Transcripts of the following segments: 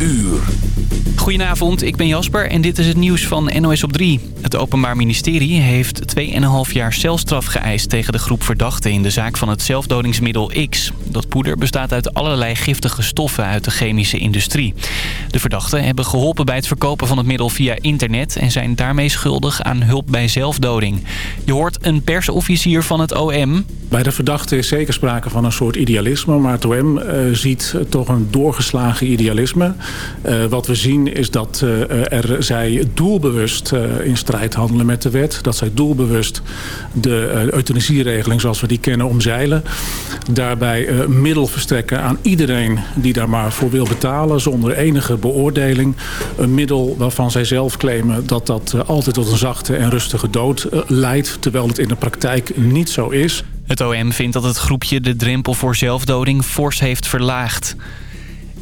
uur. Goedenavond, ik ben Jasper en dit is het nieuws van NOS op 3. Het Openbaar Ministerie heeft 2,5 jaar celstraf geëist tegen de groep verdachten in de zaak van het zelfdodingsmiddel X. Dat poeder bestaat uit allerlei giftige stoffen uit de chemische industrie. De verdachten hebben geholpen bij het verkopen van het middel via internet en zijn daarmee schuldig aan hulp bij zelfdoding. Je hoort een persofficier van het OM. Bij de verdachte is zeker sprake van een soort idealisme, maar het OM uh, ziet toch een doorgeslagen idealisme. Uh, wat we zien is dat uh, er, zij doelbewust in strijd handelen met de wet. Dat zij doelbewust de euthanasieregeling zoals we die kennen omzeilen. Daarbij middel verstrekken aan iedereen die daar maar voor wil betalen zonder enige beoordeling. Een middel waarvan zij zelf claimen dat dat altijd tot een zachte en rustige dood leidt. Terwijl het in de praktijk niet zo is. Het OM vindt dat het groepje de drempel voor zelfdoding fors heeft verlaagd.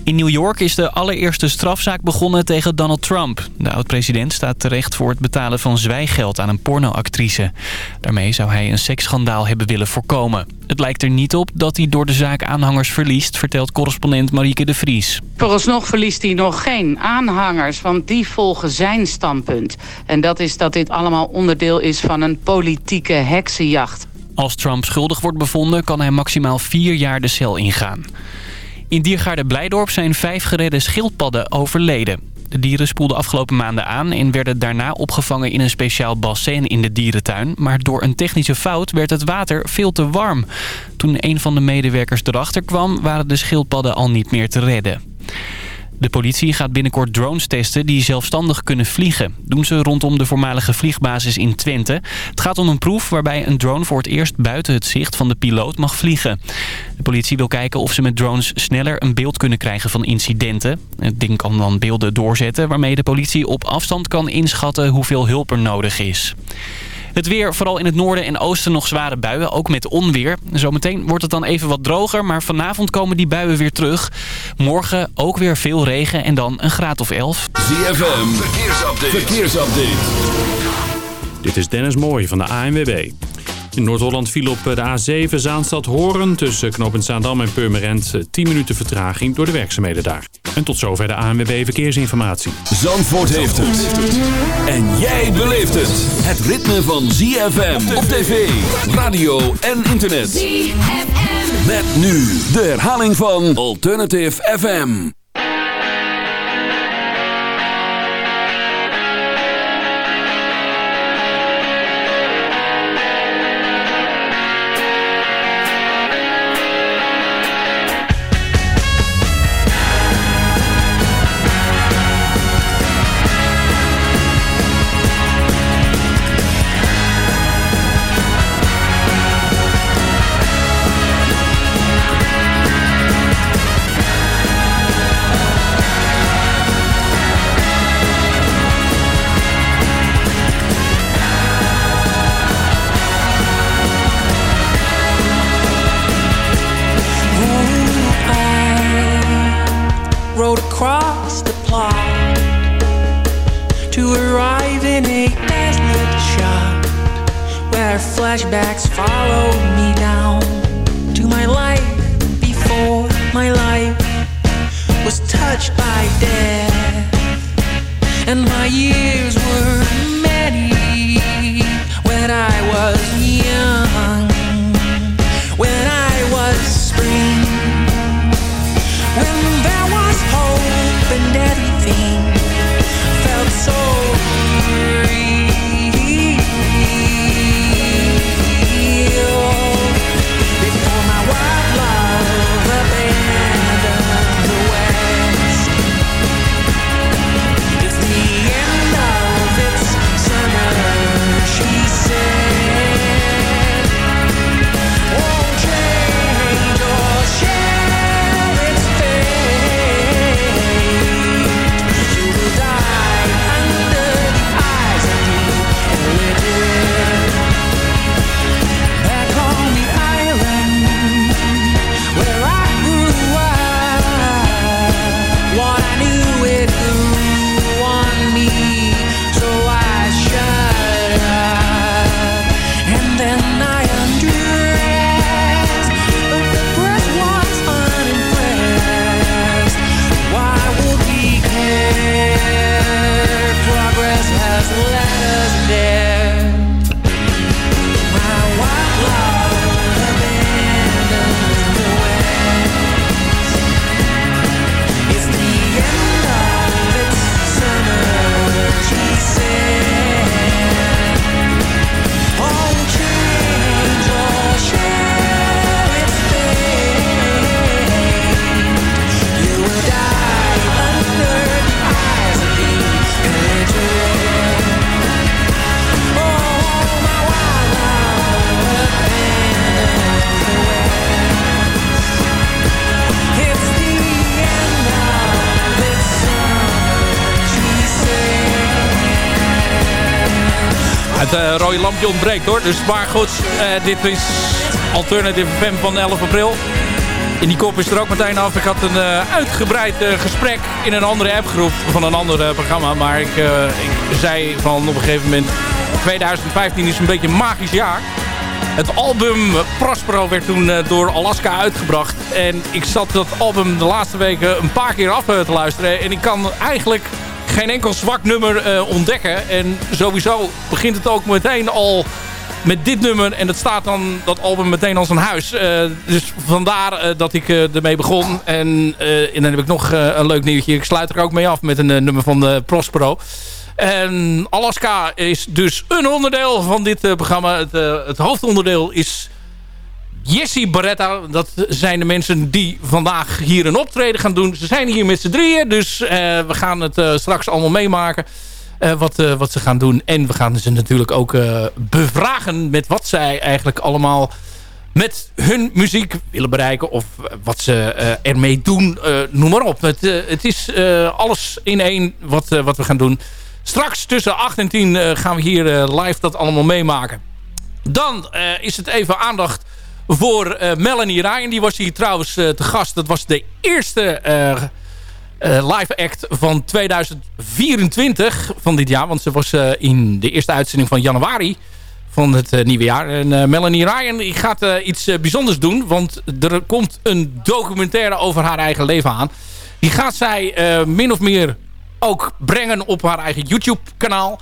In New York is de allereerste strafzaak begonnen tegen Donald Trump. De oud-president staat terecht voor het betalen van zwijgeld aan een pornoactrice. Daarmee zou hij een seksschandaal hebben willen voorkomen. Het lijkt er niet op dat hij door de zaak aanhangers verliest... vertelt correspondent Marieke de Vries. Vooralsnog verliest hij nog geen aanhangers, want die volgen zijn standpunt. En dat is dat dit allemaal onderdeel is van een politieke heksenjacht. Als Trump schuldig wordt bevonden, kan hij maximaal vier jaar de cel ingaan. In Diergaarde Blijdorp zijn vijf geredde schildpadden overleden. De dieren spoelden afgelopen maanden aan en werden daarna opgevangen in een speciaal bassin in de dierentuin. Maar door een technische fout werd het water veel te warm. Toen een van de medewerkers erachter kwam, waren de schildpadden al niet meer te redden. De politie gaat binnenkort drones testen die zelfstandig kunnen vliegen. Doen ze rondom de voormalige vliegbasis in Twente. Het gaat om een proef waarbij een drone voor het eerst buiten het zicht van de piloot mag vliegen. De politie wil kijken of ze met drones sneller een beeld kunnen krijgen van incidenten. Het ding kan dan beelden doorzetten waarmee de politie op afstand kan inschatten hoeveel hulp er nodig is. Het weer, vooral in het noorden en oosten nog zware buien, ook met onweer. Zometeen wordt het dan even wat droger, maar vanavond komen die buien weer terug. Morgen ook weer veel regen en dan een graad of 11. ZFM, verkeersupdate. verkeersupdate. Dit is Dennis Mooij van de ANWB. In Noord-Holland viel op de A7 Zaanstad-Horen tussen knooppunt Zaandam en Purmerend 10 minuten vertraging door de werkzaamheden daar. En tot zover de ANWB Verkeersinformatie. Zandvoort heeft het. En jij beleeft het. Het ritme van ZFM op tv, radio en internet. ZFM. Met nu de herhaling van Alternative FM. Flashbacks follow me down to my life before my life was touched by death. And my years were many when I was uh, rode lampje ontbreekt hoor. Dus maar goed, uh, dit is Alternative FM van 11 april. In die kop is er ook meteen af. Ik had een uh, uitgebreid gesprek in een andere appgroep van een ander programma. Maar ik, ik zei van op een gegeven moment... 2015 is een beetje een magisch jaar. Het album Prospero werd toen door Alaska uitgebracht. En ik zat dat album de laatste weken een paar keer af te luisteren. En ik kan eigenlijk geen enkel zwak nummer uh, ontdekken. En sowieso begint het ook meteen al met dit nummer. En dat staat dan, dat album, meteen als een huis. Uh, dus vandaar uh, dat ik ermee begon. En, en, dan heb ik nog een leuk nieuwtje. Ik sluit er ook mee af met een nummer van Prospero. En Alaska is dus een onderdeel van dit programma. Het, het hoofdonderdeel is Jesse Barretta. Dat zijn de mensen die vandaag hier een optreden gaan doen. Ze zijn hier met z'n drieën. Dus uh, we gaan het uh, straks allemaal meemaken. Uh, wat, wat ze gaan doen. En we gaan ze natuurlijk ook bevragen met wat zij eigenlijk allemaal met hun muziek willen bereiken. Of wat ze ermee doen. noem maar op. Het, het is alles in één wat, wat we gaan doen. Straks tussen 8 en 10 gaan we hier live dat allemaal meemaken. Dan is het even aandacht voor uh, Melanie Ryan. Die was hier trouwens uh, te gast. Dat was de eerste uh, live act van 2024 van dit jaar. Want ze was in de eerste uitzending van januari van het nieuwe jaar. En Melanie Ryan gaat iets bijzonders doen. Want er komt een documentaire over haar eigen leven aan. Die gaat zij min of meer ook brengen op haar eigen YouTube kanaal.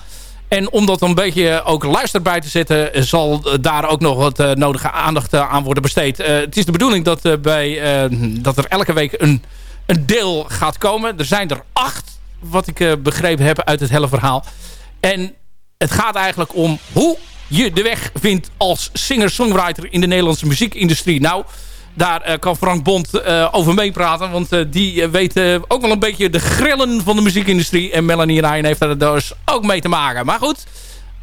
En om dat een beetje ook luister bij te zetten... zal daar ook nog wat uh, nodige aandacht uh, aan worden besteed. Uh, het is de bedoeling dat, bij, dat er elke week een, een deel gaat komen. Er zijn er acht, wat ik begrepen heb uit het hele verhaal. En het gaat eigenlijk om hoe je de weg vindt als singer-songwriter in de Nederlandse muziekindustrie. Nou, daar uh, kan Frank Bond uh, over meepraten. Want uh, die weet ook wel een beetje de grillen van de muziekindustrie. En Melanie Ryan heeft daar dus ook mee te maken. Maar goed,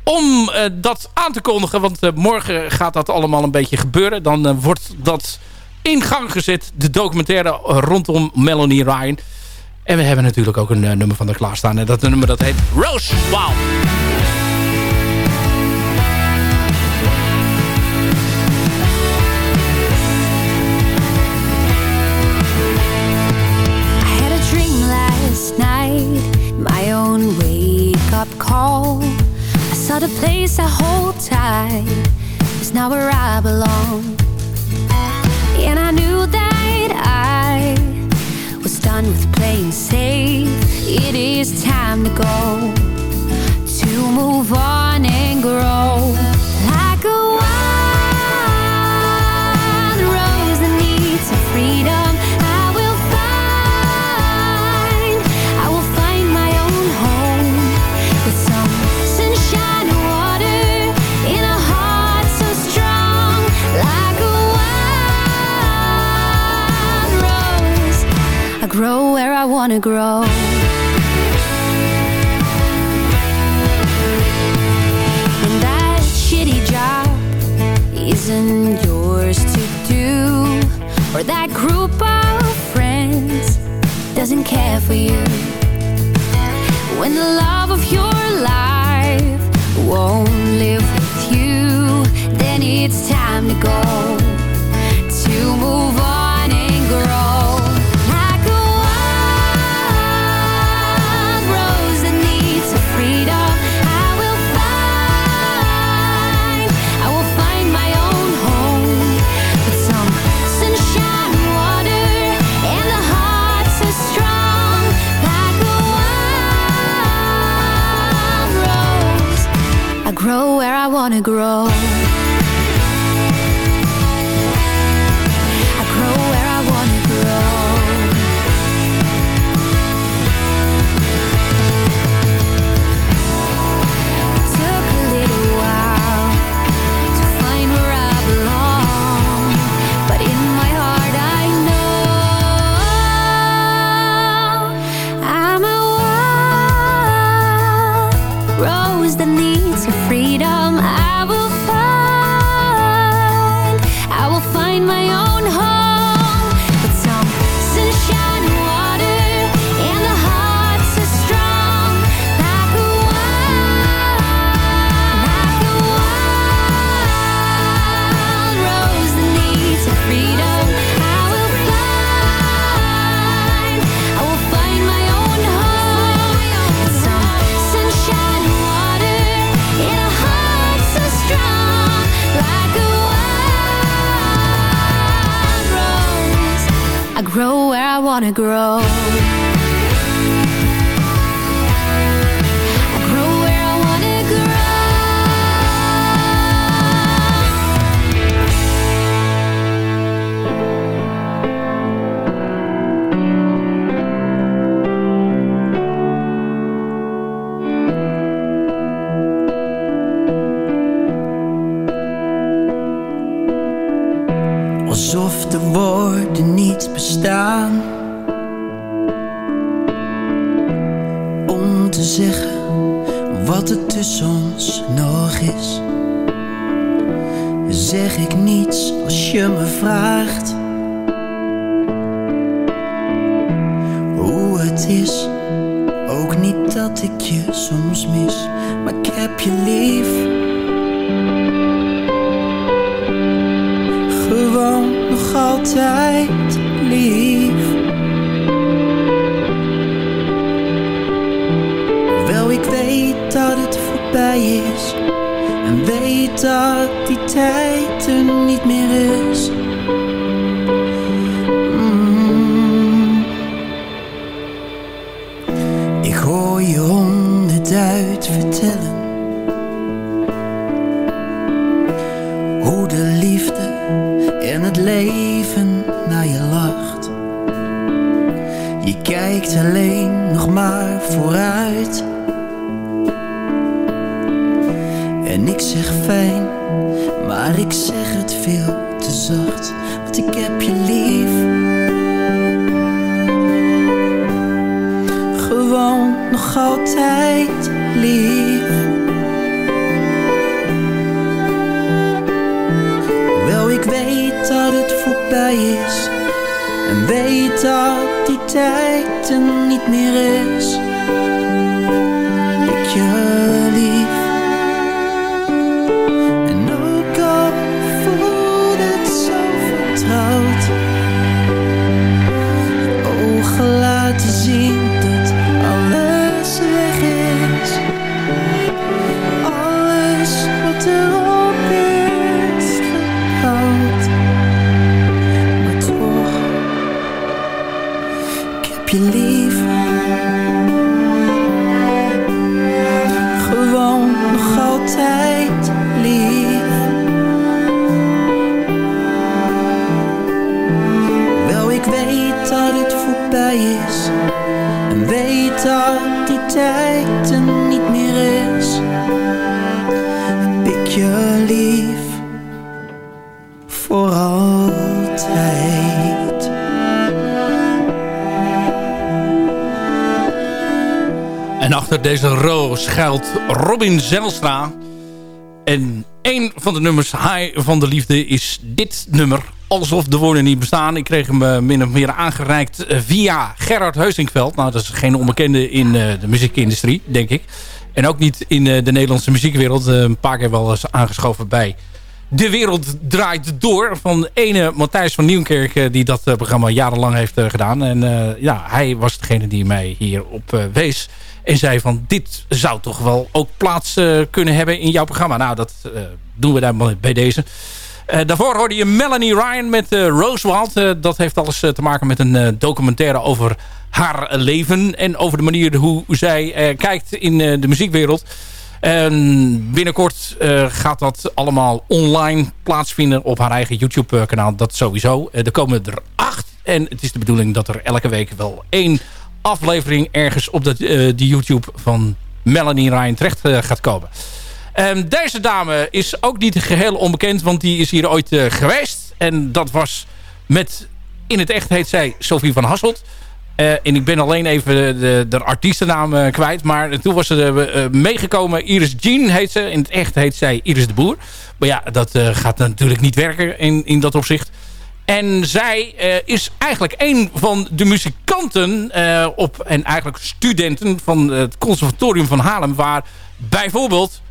om dat aan te kondigen... want morgen gaat dat allemaal een beetje gebeuren. Dan wordt dat in gang gezet. De documentaire rondom Melanie Ryan. En we hebben natuurlijk ook een nummer van de klaarstaan. En dat nummer dat heet Rose Wow. Saw the place I hold tight. Is now where I belong. And I knew that I Was done with playing safe. It is time to go To move on and grow I wanna grow. And that shitty job isn't yours to do. Or that group of friends doesn't care for you. When the love of your life won't live with you Then it's time to go. To move on wanna grow wanna grow. Dat die tijd er niet meer is. Deze roos schuilt Robin Zelstra. En een van de nummers High van de Liefde is dit nummer. Alsof de woorden niet bestaan. Ik kreeg hem eh, min of meer aangereikt eh, via Gerard Heusingveld. Nou, dat is geen onbekende in eh, de muziekindustrie, denk ik. En ook niet in de Nederlandse muziekwereld. een paar keer wel eens aangeschoven bij De Wereld Draait Door. Van ene Matthijs van Nieuwkerk die dat programma jarenlang heeft gedaan. En ja, hij was degene die mij hierop wees. En zei van dit zou toch wel ook plaats kunnen hebben in jouw programma. Nou, dat doen we daar bij deze. Uh, daarvoor hoorde je Melanie Ryan met uh. Uh, dat heeft alles te maken met een documentaire over haar leven. En over de manier hoe zij kijkt in de muziekwereld. En binnenkort gaat dat allemaal online plaatsvinden op haar eigen YouTube kanaal. Dat sowieso. er komen er acht. En het is de bedoeling dat er elke week wel één aflevering ergens op de, de YouTube van Melanie Ryan terecht gaat komen. Deze dame is ook niet geheel onbekend, want die is hier ooit geweest. En dat was met, in het echt heet zij Sophie van Hasselt. Uh, en ik ben alleen even de, de, artiestennaam uh, kwijt. Maar toen was ze meegekomen. Iris Jean heet ze. In het echt heet zij Iris de Boer. Maar ja, dat gaat natuurlijk niet werken in, in dat opzicht. En zij is eigenlijk een van de muzikanten op, en eigenlijk studenten van het conservatorium van Haarlem. Waar bijvoorbeeld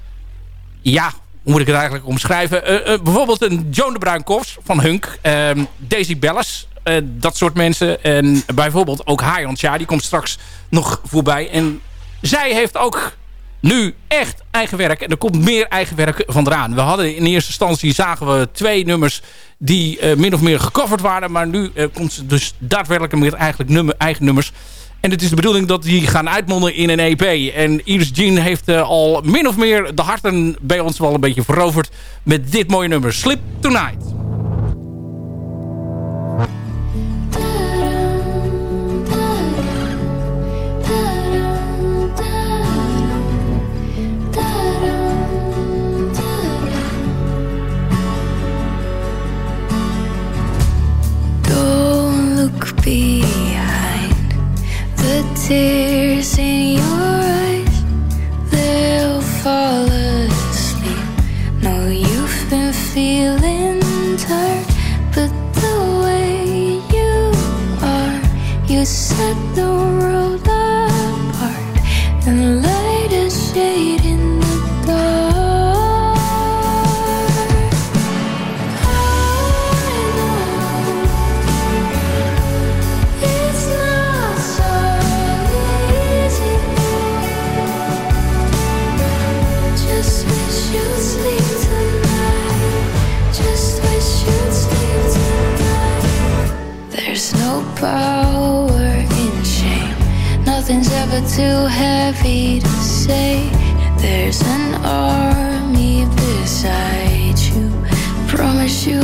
ja, hoe moet ik het eigenlijk omschrijven? Uh, uh, bijvoorbeeld een Joan de Bruinkofs van Hunk. Uh, Daisy Bellis. Uh, dat soort mensen. En bijvoorbeeld ook Hayan die komt straks nog voorbij. En zij heeft ook nu echt eigen werk. En er komt meer eigen werk van eraan. We hadden in eerste instantie zagen we twee nummers die uh, min of meer gecoverd waren. Maar nu uh, komt ze dus daadwerkelijk met eigenlijk nummer, eigen nummers. En het is de bedoeling dat die gaan uitmonden in een EP. En Iris Jean heeft al min of meer de harten bij ons wel een beetje veroverd. Met dit mooie nummer. Slip Tonight. Tears in your eyes. They'll fall asleep. No you've been feeling tired but the way you are you set the world apart Too heavy to say. There's an army beside you. Promise you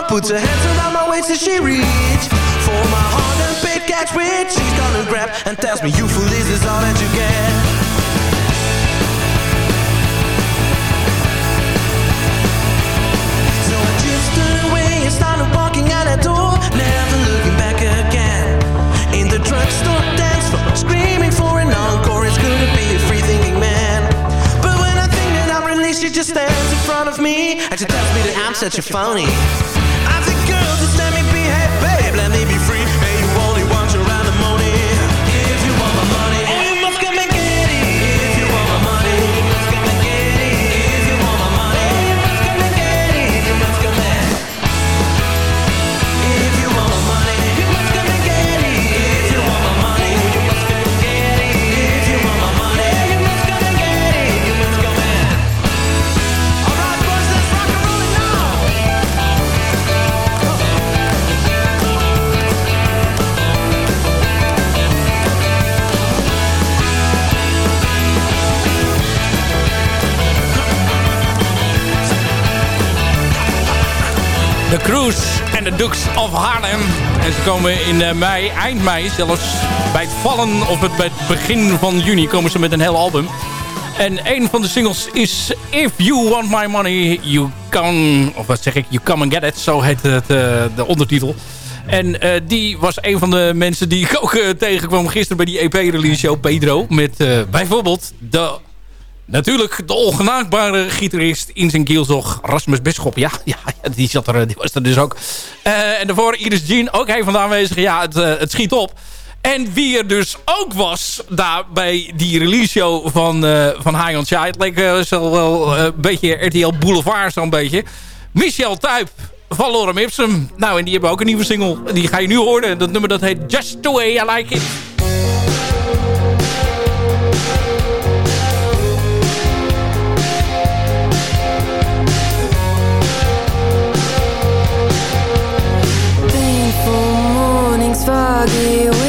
door. Puts her hands around my waist as she reach for my heart and paid catch, which she's gonna grab and tells me, "You fool, this is all that you get." So I just away and started walking out that door, never looking back And she tells me that I'm such a phony. I said, girl, just let me be, hey, babe, let me be free. De Cruise en de Dukes of Haarlem. En ze komen in eh, mei, eind mei zelfs, bij het vallen of het, bij het begin van juni komen ze met een heel album. En een van de singles is If You Want My Money, You Can... Of wat zeg ik? You Come and Get It. Zo heet het, eh, de ondertitel. En eh, die was een van de mensen die ik ook tegenkwam gisteren bij die EP-release show, Pedro. Met bijvoorbeeld de Natuurlijk de ongenaakbare gitarist in zijn kielzog, Rasmus Bisschop. Ja, ja, die, zat er, die was er dus ook. Eh, en daarvoor Iris Jean, ook een van. Ja, het, eh, het schiet op. En wie er dus ook was daar bij die release show van, uh, van High on. Het leek zo wel een beetje RTL Boulevard zo'n beetje. Michel Tuyp van Lorem Ipsum. Nou, en die hebben ook een nieuwe single. Die ga je nu horen. Dat nummer dat heet Just The Way I Like It. Foggy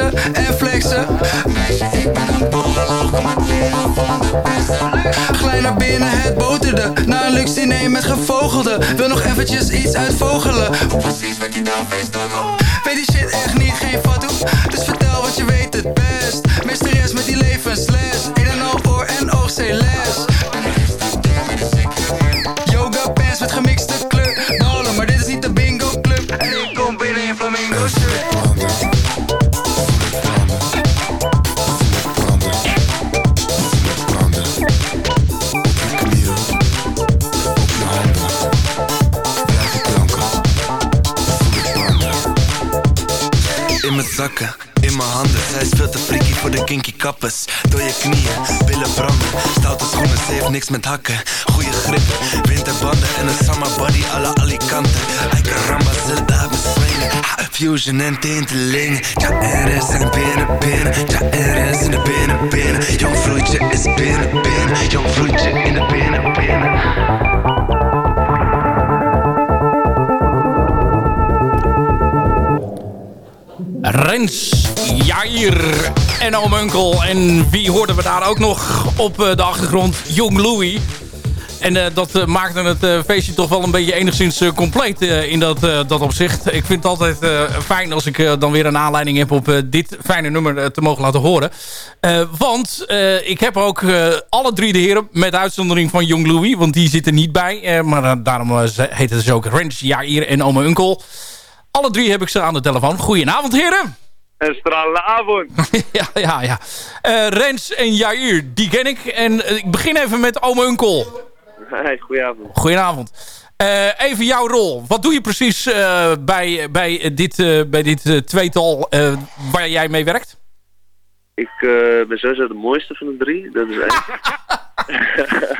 en flexen. Meisje, ik ben een beste. Glij naar binnen, het boterde. Na een luxe diner met gevogelde. Wil nog eventjes iets uitvogelen. Precies wat je nou feest Weet die shit echt niet, geen foto. Dus vertel wat je weet niks met hakken. Goeie grip, winterbanden En een summer body à la Alicante. Ay caramba, ze laat me swingen Ha, Fusion en tinteling. Ja, er is in de binnen, binnen. Ja, er is in de binnen, binnen. Jong vloeitje is binnen, binnen. Jong vloeitje in de binnen, binnen. Rens, Jair en oom Unkel. En wie hoorden we daar ook nog op eh, de achtergrond? Jong Louis. En eh, dat uh, maakte het feestje toch wel een beetje enigszins compleet in dat, dat opzicht. Ik vind het altijd fijn als ik dan weer een aanleiding heb op dit fijne nummer te mogen laten horen. want ik heb ook alle drie de heren, met uitzondering van Jong Louis, want die zit er niet bij. maar daarom heet het dus ook Rens, Jair en ome Unkel. Alle drie heb ik ze aan de telefoon. Goedenavond, heren. Een stralende avond. ja, ja, ja. Uh, Rens en Jair, die ken ik. En uh, ik begin even met ome Unkel. Hey, goedenavond. Goedenavond. Uh, even jouw rol. Wat doe je precies bij, bij dit, bij dit tweetal waar jij mee werkt? Ik ben sowieso de mooiste van de drie. Dat is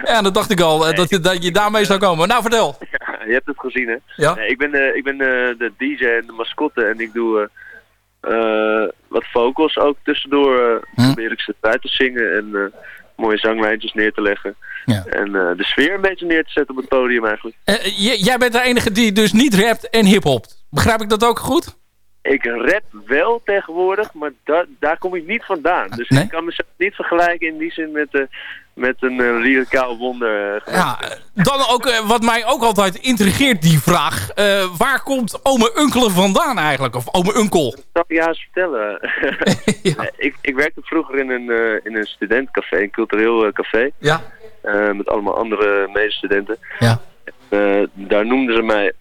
ja, dat dacht ik al. Dat, je, dat je daarmee zou komen. Nou, vertel. Ja, je hebt het gezien, hè? Ja. Ik ben, de, ik ben de, de DJ en de mascotte en ik doe wat vocals ook tussendoor. Hm. Probeer ik ze uit te zingen en uh, mooie zanglijntjes neer te leggen. Ja. En uh, de sfeer een beetje neer te zetten op het podium eigenlijk. jij bent de enige die dus niet rapt en hiphopt. Begrijp ik dat ook goed? Ik rap wel tegenwoordig, maar da daar kom ik niet vandaan. Dus nee? ik kan mezelf niet vergelijken in die zin met, uh, met een uh, lyricaal wonder. Uh, ja, dan ook wat mij ook altijd intrigeert, die vraag. waar komt ome Unkelen vandaan eigenlijk? Of ome Unkel? Dat zal ik je eens vertellen. ja. ik, ik werkte vroeger in een, in een studentcafé, een cultureel café. Ja. met allemaal andere medestudenten. Ja. daar noemden ze mij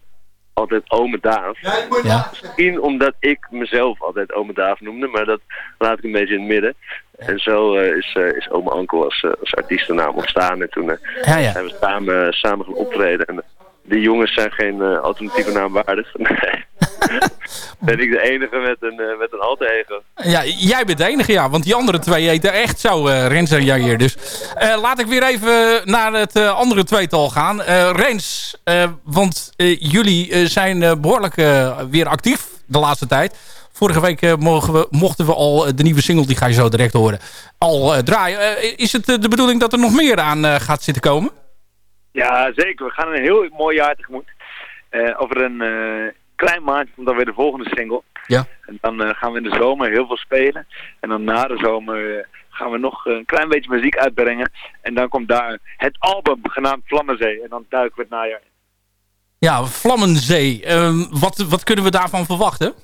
altijd ome Daaf. Ja. Misschien omdat ik mezelf altijd ome Daaf noemde, maar dat laat ik een beetje in het midden. En zo uh, is, uh, is ome Ankel als, uh, als artiestennaam ontstaan. En toen ja, zijn we samen, samen gaan optreden. En die jongens zijn geen alternatieve naam waardig. Nee. ben ik de enige met een, met een alter ego. Ja, jij bent de enige, ja. Want die andere twee heten echt zo, Rens en Jair. Dus laat ik weer even naar het andere tweetal gaan. Rens, want jullie zijn behoorlijk weer actief de laatste tijd. Vorige week mogen we, mochten we al de nieuwe single, die ga je zo direct horen, al draaien. is het de bedoeling dat er nog meer aan gaat zitten komen? Ja, zeker. We gaan een heel mooi jaar tegemoet. over een klein maandje komt dan weer de volgende single. Ja. En dan uh, gaan we in de zomer heel veel spelen. En dan na de zomer uh, gaan we nog een klein beetje muziek uitbrengen. En dan komt daar het album genaamd Vlammenzee. En dan duiken we het najaar in. Ja, Vlammenzee. Uh, wat, wat kunnen we daarvan verwachten?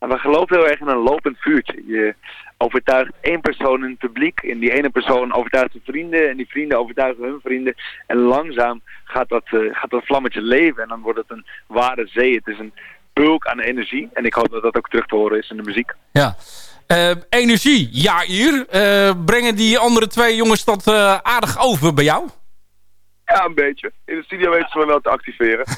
Nou, we geloven heel erg in een lopend vuurtje. Je overtuigt één persoon in het publiek. En die ene persoon overtuigt zijn vrienden. En die vrienden overtuigen hun vrienden. En langzaam gaat dat, uh, gaat dat vlammetje leven. En dan wordt het een ware zee. Het is een bulk aan energie. En ik hoop dat dat ook terug te horen is in de muziek. Ja. Eh, energie, ja hier. Eh, brengen die andere twee jongens dat eh, aardig over bij jou? Ja, een beetje. In de studio weten ze me wel te activeren.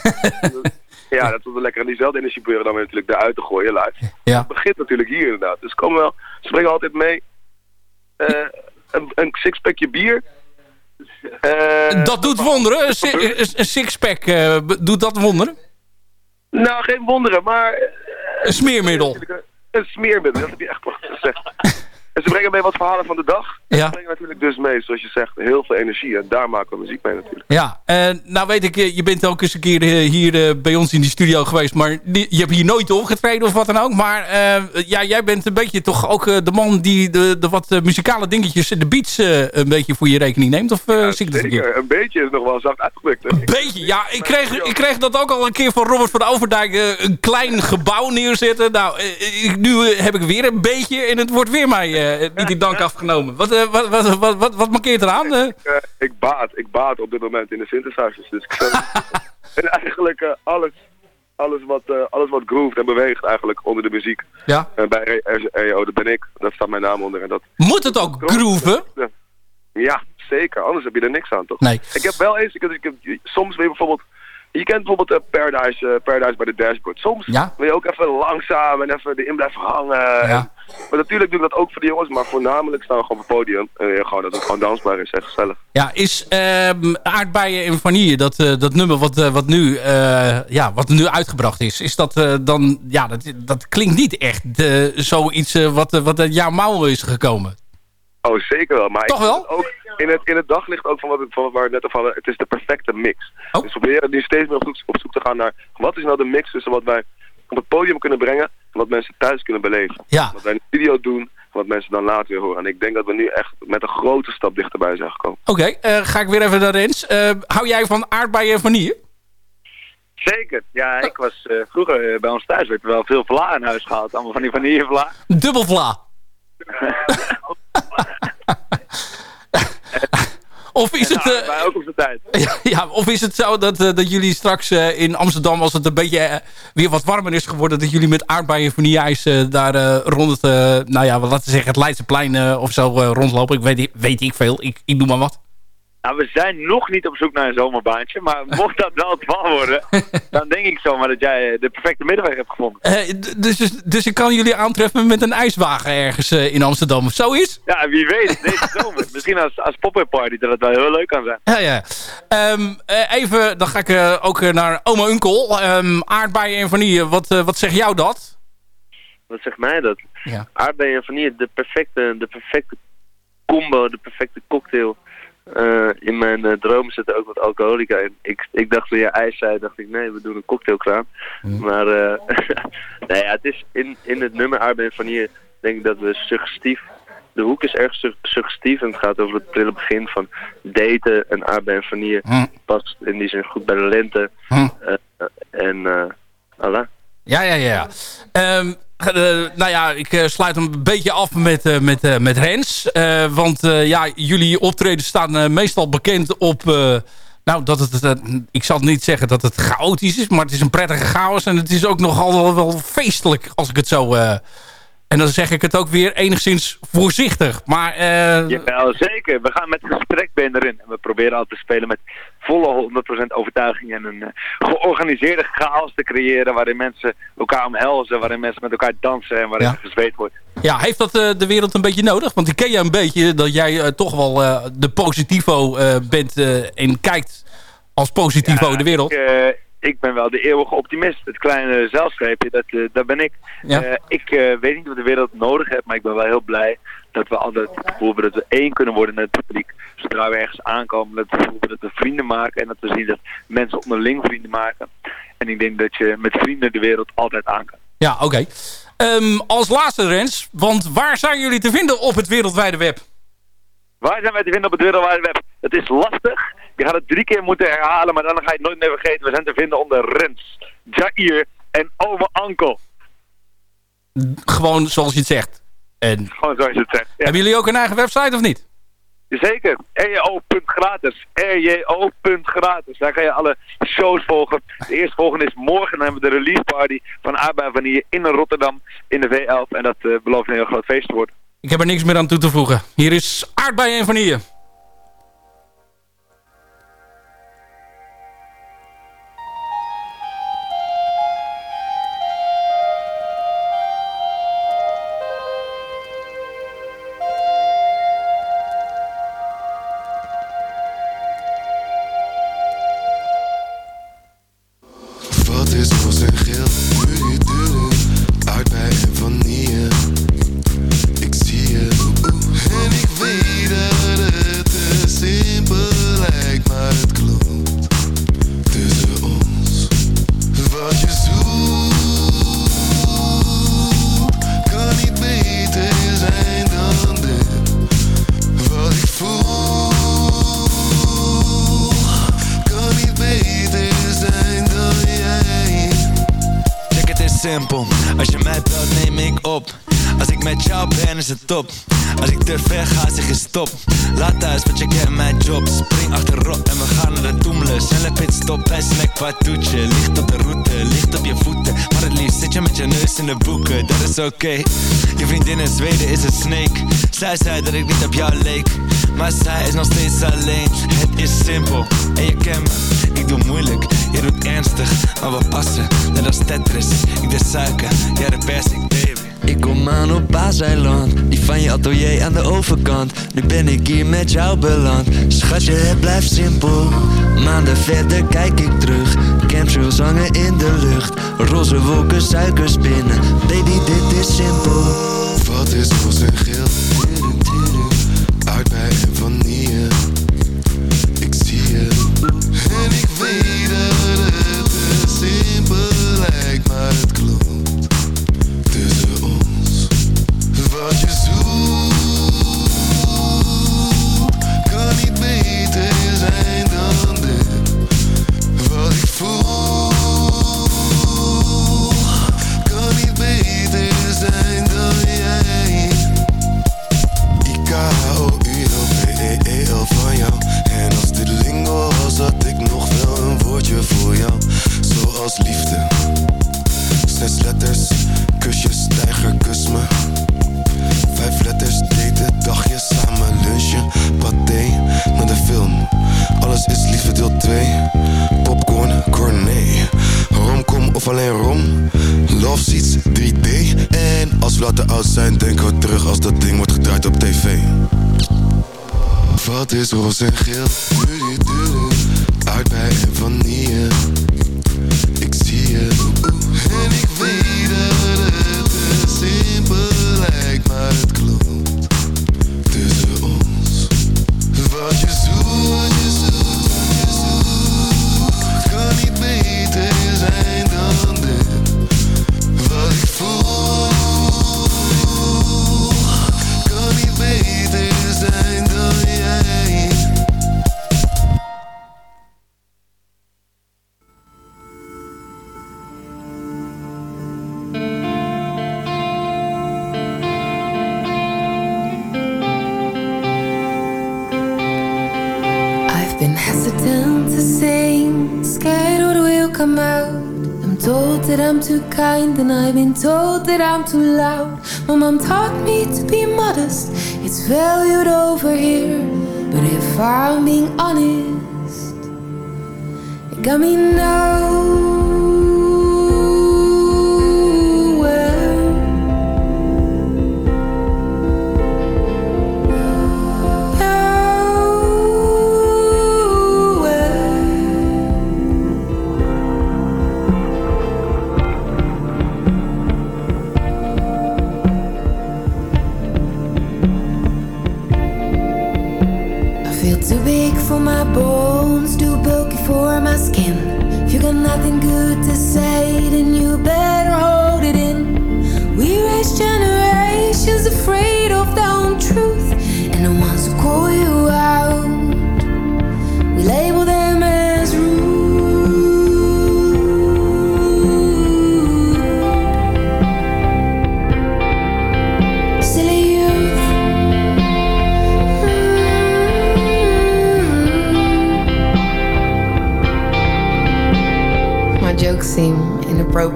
ja, dat is wel lekker. En diezelfde energie proberen we dan weer natuurlijk eruit te gooien live. Ja. Het begint natuurlijk hier inderdaad. Dus komen wel, ze brengen altijd mee eh, een, een sixpackje bier. Eh, dat doet wonderen. Een, si- een- een sixpack eh, doet dat wonderen? Nou, geen wonderen, maar... Een smeermiddel. Een smeermiddel, dat heb je echt prachtig gezegd. En ze brengen mee wat verhalen van de dag. En Ja. Ze brengen natuurlijk dus mee, zoals je zegt, heel veel energie. En daar maken we muziek mee natuurlijk. Ja, en nou weet ik, eh, je bent ook eens een keer eh, hier eh, bij ons in die studio geweest. Maar je hebt hier nooit opgetreden of wat dan ook. Maar ja, jij bent een beetje toch ook de man die de, de wat muzikale dingetjes, de beats een beetje voor je rekening neemt. Of zie ik dat? Zeker, een beetje is nog wel zacht uitgedrukt. Een beetje, ja. Ik kreeg, ik kreeg dat ook al een keer van Robert van Overdijk. een klein gebouw neerzetten. Nou, ik, nu heb ik weer een beetje en het wordt weer mij niet in dank afgenomen. Wat, eh, wat, wat, wat, wat, wat markeert eraan? eh? Eh, ik baat, ik baat op dit moment in de synthesizers. Dus ik en eigenlijk eh, alles, alles, wat, eh, alles wat groeft en beweegt eigenlijk onder de muziek. Ja. En bij REO, dat ben ik. Daar staat mijn naam onder. En dat, Moet het ook groeven? ja, zeker. Anders heb je er niks aan, toch? Nee. Ik heb wel eens, ik heb, ik heb, soms wil je bijvoorbeeld... Je kent bijvoorbeeld eh, Paradise, eh, Paradise bij de dashboard. Soms Ja. wil je ook even langzaam en even erin blijven hangen. En- maar natuurlijk doe ik dat ook voor de jongens, maar voornamelijk staan we gewoon op het podium. En je gewoon dat het gewoon dansbaar is en gezellig. Ja, is ehm, aardbeien en vanille, dat, eh, dat nummer wat, eh, wat, nu, eh, ja, wat nu uitgebracht is, is dat eh, dan, ja, dat, dat klinkt niet echt eh, zoiets eh, wat, eh, wat uit jouw mouw is gekomen. Oh, zeker wel. Maar Toch wel? Ook in, het, in het daglicht ook van wat, van waar we het net over hadden. Het is de perfecte mix. Oh. Dus we proberen nu steeds meer op zoek, op zoek te gaan naar... Wat is nou de mix tussen wat wij op het podium kunnen brengen... en wat mensen thuis kunnen beleven. Ja. Wat wij in de video doen... en wat mensen dan later weer horen. En ik denk dat we nu echt met een grote stap dichterbij zijn gekomen. Oké, eh, ga ik weer even naar Rens. Eh, hou jij van aardbeien en vanille? Zeker. Ja, ik was eh, vroeger bij ons thuis werd er wel veel vla in huis gehaald. Allemaal van die vanillevla. Dubbel vla. Of is het... eh, wij ook op de tijd. Ja, ja, of is het zo dat, eh, dat jullie straks eh, in Amsterdam, als het een beetje weer wat warmer is geworden, dat jullie met aardbeien en vanille-ijs eh, daar rond het, nou ja, laten we zeggen, het Leidseplein of zo rondlopen? Ik weet, weet ik veel, ik, ik doe maar wat. Nou, we zijn nog niet op zoek naar een zomerbaantje. Maar mocht dat wel het geval worden, dan denk ik zomaar dat jij eh, de perfecte middenweg hebt gevonden. Eh, dus, dus, dus ik kan jullie aantreffen met een ijswagen ergens eh, in Amsterdam. Zo is? Ja, wie weet, deze zomer. Misschien als, als pop-up party dat het wel heel leuk kan zijn. Ja, ja. Ehm, eh, even, dan ga ik ook naar oma Unkel. Ehm, aardbeien en vanille, wat, wat zegt jou dat? Wat zegt mij dat? Ja. Aardbeien en vanille, de perfecte, de perfecte combo, de perfecte cocktail. Eh, in mijn eh, dromen zit er ook wat alcoholica in. Ik, ik dacht toen je ijs zei, dacht ik nee, we doen een cocktailkraam. Maar eh nee, ja, het is in, in het nummer aardbeien en vanille denk ik dat we suggestief... De hoek is erg sug- suggestief en het gaat over het prille begin van daten en aardbeien en vanille. Hm. Past in die zin goed bij de lente. Hm. En eh Allah. Ja, ja, ja. Eh, nou ja, ik eh, sluit hem een beetje af met, eh, met, eh, met Rens. Eh, want eh, ja, jullie optreden staan eh, meestal bekend op... eh, nou, dat het, eh, ik zal niet zeggen dat het chaotisch is, maar het is een prettige chaos. En het is ook nogal wel feestelijk, als ik het zo... en dan zeg ik het ook weer enigszins voorzichtig. Maar eh, Jawel, zeker. We gaan met gesprekbeen erin. En we proberen altijd te spelen met volle 100% overtuiging. En een eh, georganiseerde chaos te creëren waarin mensen elkaar omhelzen. Waarin mensen met elkaar dansen en waarin Ja. gezweet wordt. Ja, heeft dat eh, de wereld een beetje nodig? Want ik ken je een beetje dat jij toch wel de positivo bent en kijkt als positivo de wereld. Ik, ik ben wel de eeuwige optimist. Het kleine zelfstreepje, dat, dat ben ik. Ja. Eh, ik eh, weet niet wat de wereld nodig heeft, maar ik ben wel heel blij dat we altijd het gevoel hebben dat we één kunnen worden met het publiek. Zodra we ergens aankomen, dat we het gevoel hebben dat we vrienden maken en dat we zien dat mensen onderling vrienden maken. En ik denk dat je met vrienden de wereld altijd aan kan. Ja, oké. Ehm, als laatste, Rens, want waar zijn jullie te vinden op het wereldwijde web? Waar zijn wij te vinden op het wereldwijde web? Het is lastig. Je gaat het drie keer moeten herhalen, maar dan ga je het nooit meer vergeten. We zijn te vinden onder Rens, Jair en Ome Ankel. Gewoon zoals je het zegt. En, Gewoon zoals je het zegt. Ja. Hebben jullie ook een eigen website of niet? Zeker, rjo.gratis. rjo.gratis. Daar kan je alle shows volgen. De eerste volgende is morgen. Dan hebben we de release party van Aardbei Vanille in Rotterdam in de V11. En dat eh, belooft een heel groot feest te worden. Ik heb er niks meer aan toe te voegen. Hier is aardbei en vanille. Wat Als ik te ver ga zeg je stop. Laat thuis want je kent mijn job. Spring achterop en we gaan naar de Toemler Snelle pitstop bij Snack Patoetje Licht op de route, licht op je voeten. Maar het liefst zit je met je neus in de boeken. Dat is oké. Je vriendin in Zweden is een snake. Zij zei dat ik niet op jou leek. Maar zij is nog steeds alleen. Het is simpel en je kent me. Ik doe moeilijk, je doet ernstig. Maar we passen, net als Tetris. Ik de suiker, jij de persik, baby kom aan op Paaseiland, die van je atelier aan de overkant. Nu ben ik hier met jou beland. Schatje, het blijft simpel. Maanden verder kijk ik terug. Chemtrails hangen in de lucht. Roze wolken, suikerspinnen Baby, dit is simpel. Wat is roze en geel? Kind, and I've been told that I'm too loud. My mom taught me to be modest, it's valued over here. But if I'm being honest, it got me nowhere.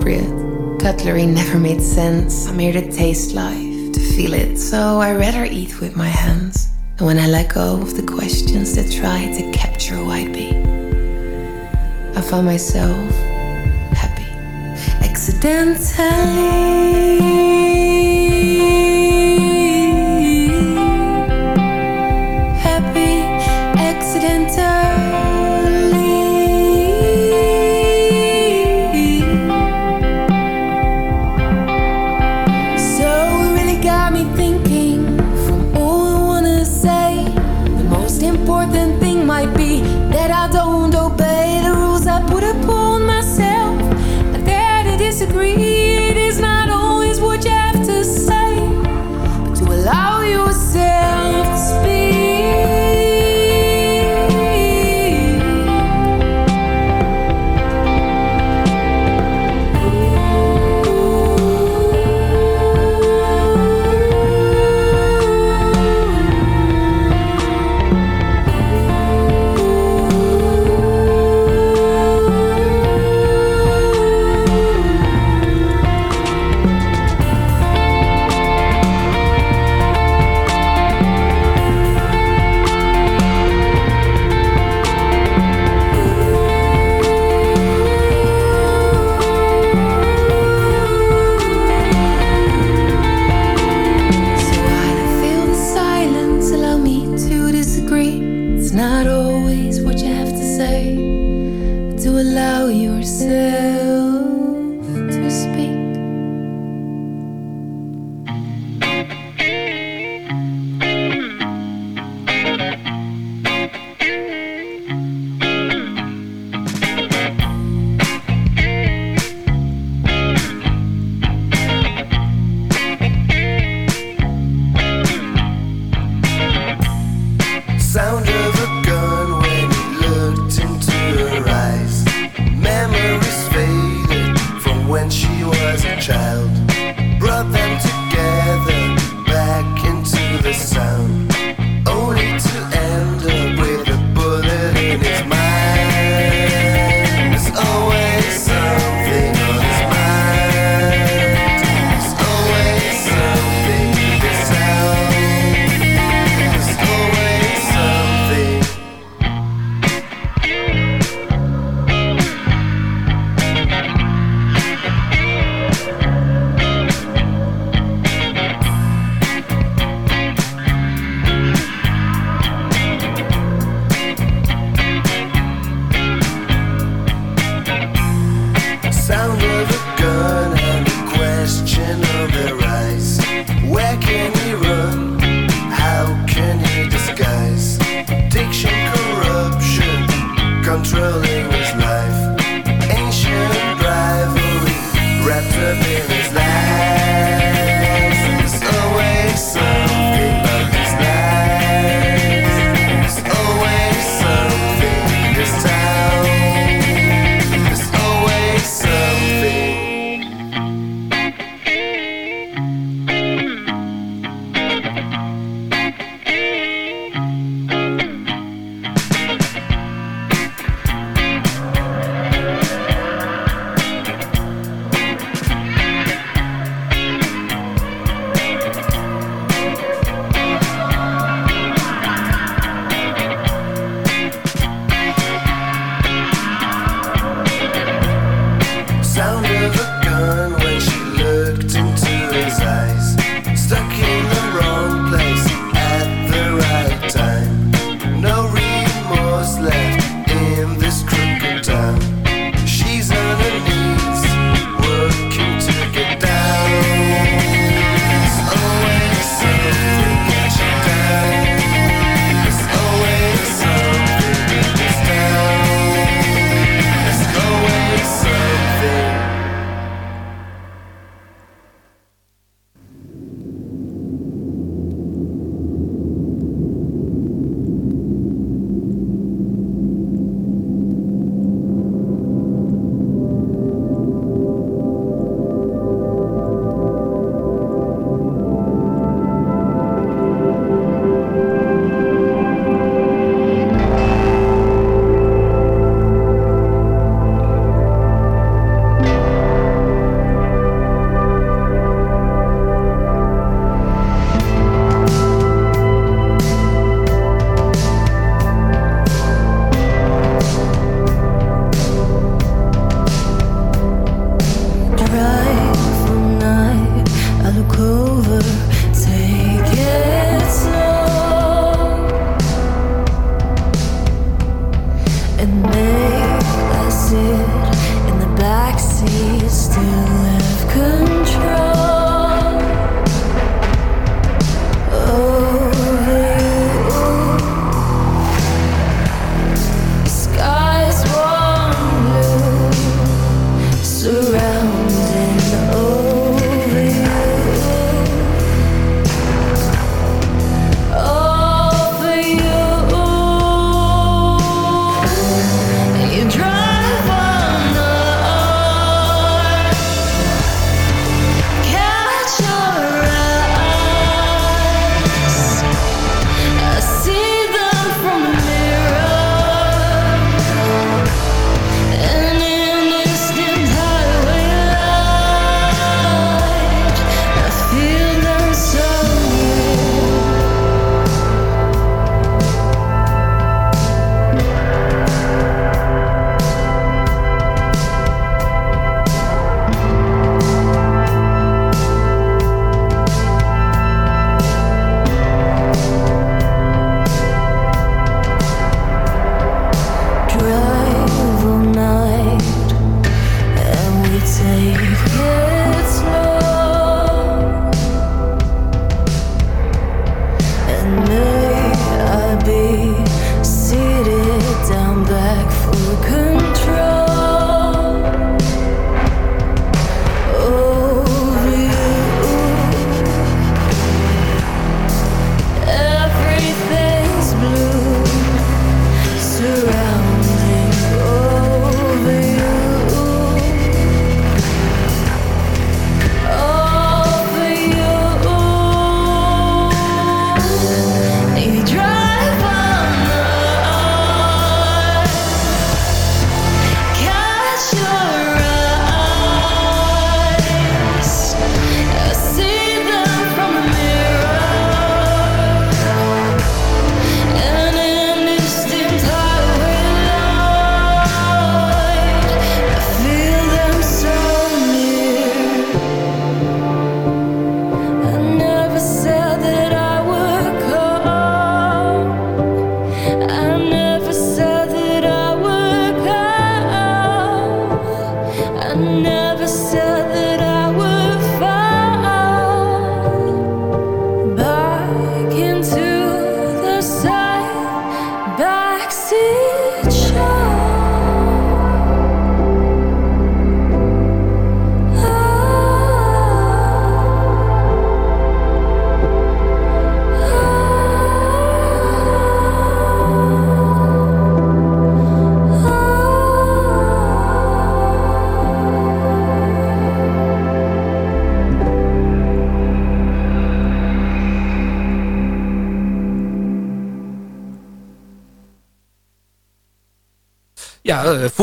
appropriate. Cutlery never made sense. I'm here to taste life, to feel it, so I rather eat with my hands. And when I let go of the questions that try to capture who I'd be, I find myself happy. Accidentally.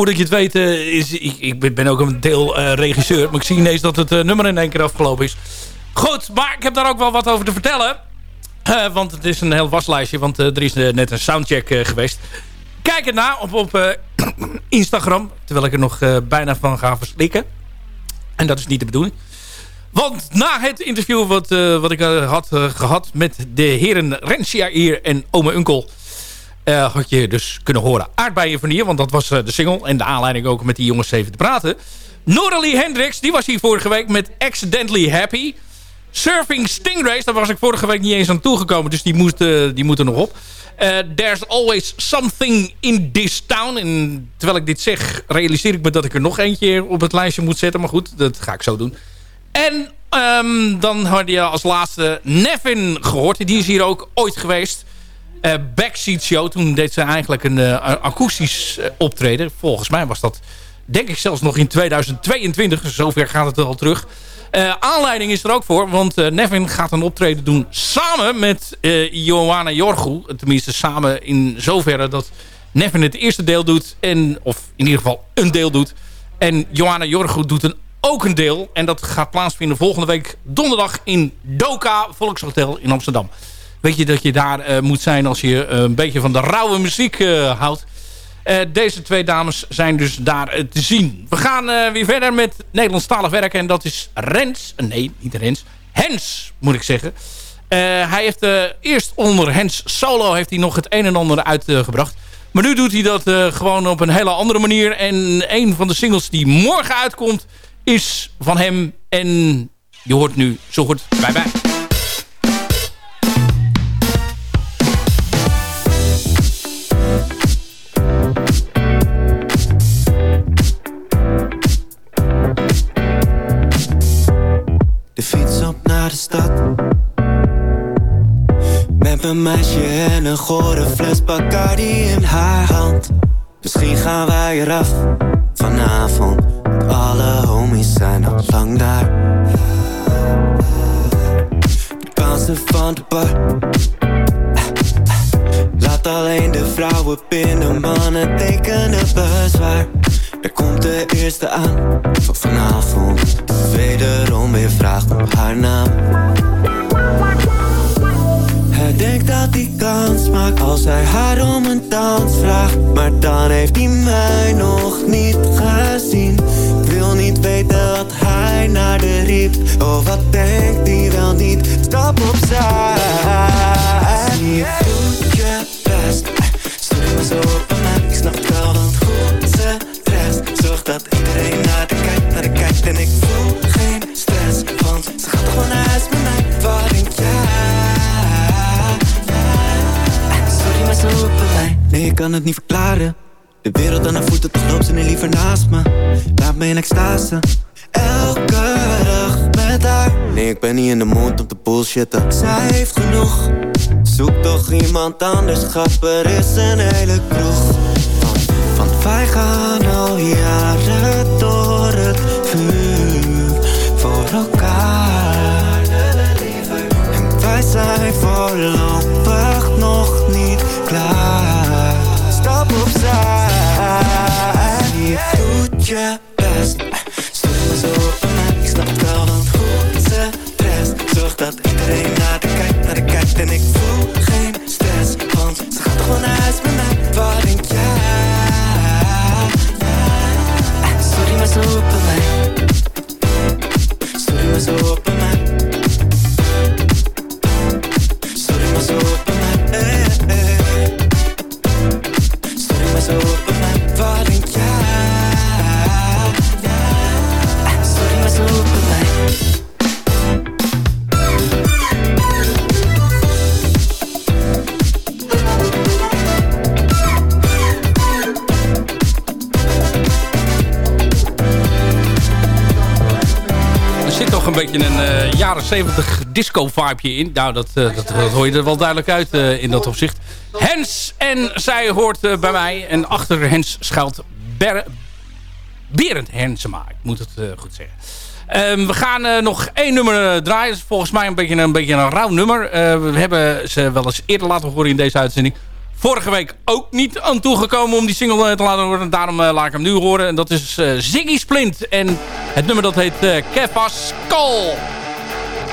Voordat je het weet, eh, is, ik, ik ben ook een deel eh, regisseur. Maar ik zie ineens dat het eh, nummer in één keer afgelopen is. Goed, maar ik heb daar ook wel wat over te vertellen. Want het is een heel waslijstje, want er is net een soundcheck geweest. Kijk erna op, op eh, Instagram, terwijl ik er nog bijna van ga verslikken. En dat is niet de bedoeling. Want na het interview wat, wat ik had eh, gehad met de heren Rensia hier en Ome Unkel... eh, had je dus kunnen horen Aardbeien van hier, want dat was eh, de single. En de aanleiding ook met die jongens even te praten. Noralie Hendricks, die was hier vorige week met Accidentally Happy. Surfing Stingrays, daar was ik vorige week niet eens aan toegekomen. Dus die, moest, eh, die moet er nog op. There's always something in this town. En terwijl ik dit zeg, realiseer ik me dat ik er nog eentje op het lijstje moet zetten. Maar goed, dat ga ik zo doen. En ehm, dan had je als laatste Nevin gehoord. Die is hier ook ooit geweest. Eh, Backseat Show. Toen deed ze eigenlijk een eh, akoestisch eh, optreden. Volgens mij was dat, denk ik zelfs nog in 2022. Zover gaat het al terug. Aanleiding is er ook voor. Want Nevin gaat een optreden doen samen met Johanna Jorgu. Tenminste samen in zoverre dat Nevin het eerste deel doet. En, of in ieder geval een deel doet. En Johanna Jorgu doet een, ook een deel. En dat gaat plaatsvinden volgende week donderdag in Doka Volkshotel in Amsterdam. Weet je dat je daar eh, moet zijn als je eh, een beetje van de rauwe muziek eh, houdt. Deze twee dames zijn dus daar te zien. We gaan weer verder met Nederlandstalig werken. En dat is Rens. nee, niet Rens. Hens, moet ik zeggen. Hij heeft eerst onder Hens Solo heeft hij nog het een en ander uitgebracht. maar nu doet hij dat gewoon op een hele andere manier. En een van de singles die morgen uitkomt is van hem. En je hoort nu zo goed bij bij. Met mijn meisje en een gore fles Bacardi in haar hand. Misschien gaan wij eraf. Vanavond Alle homies zijn al lang daar. Bouncen van de bar. Laat alleen de vrouwen binnen, mannen tekenen bezwaar Er komt de eerste aan. Van vanavond Wederom weer vraagt om haar naam. Hij denkt dat hij kans maakt als hij haar om een dans vraagt. Maar dan heeft hij mij nog niet gezien. Wil niet weten wat hij naar de riep. Oh wat denkt hij wel niet, stap opzij kan het niet verklaren. De wereld aan haar voeten, toch loopt ze liever naast me. Laat me in extase. Elke dag met haar. Nee ik ben niet in de mood om te bullshitten. Zij heeft genoeg. Zoek toch iemand anders, grap, is een hele kroeg. Want, wij gaan al jaren door het vuur Voor elkaar. En wij zijn voorlopig je best? Stuur me zo op mij, ik snap het wel, want goed ze stress Zorg dat iedereen naar de kijkt, naar de kijkt En ik een beetje een eh, jaren 70 disco vibeje in. Nou, dat, eh, dat, dat hoor je er wel duidelijk uit eh, in dat opzicht. Hens en zij hoort bij mij. En achter Hens schuilt Ber Berend Hensema. Ik moet het goed zeggen. Ehm, we gaan nog één nummer draaien. Volgens mij een beetje een, beetje een rauw nummer. We hebben ze wel eens eerder laten horen in deze uitzending. Vorige week ook niet aan toegekomen om die single eh, te laten horen. Daarom eh, laat ik hem nu horen. En dat is eh, Ziggy Splint. En het nummer dat heet uh, Kefas Call.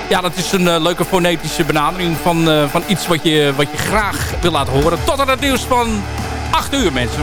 Ja, dat is een leuke fonetische benadering van, van iets wat je, wat je graag wil laten horen. Tot aan het nieuws van 8 uur, mensen.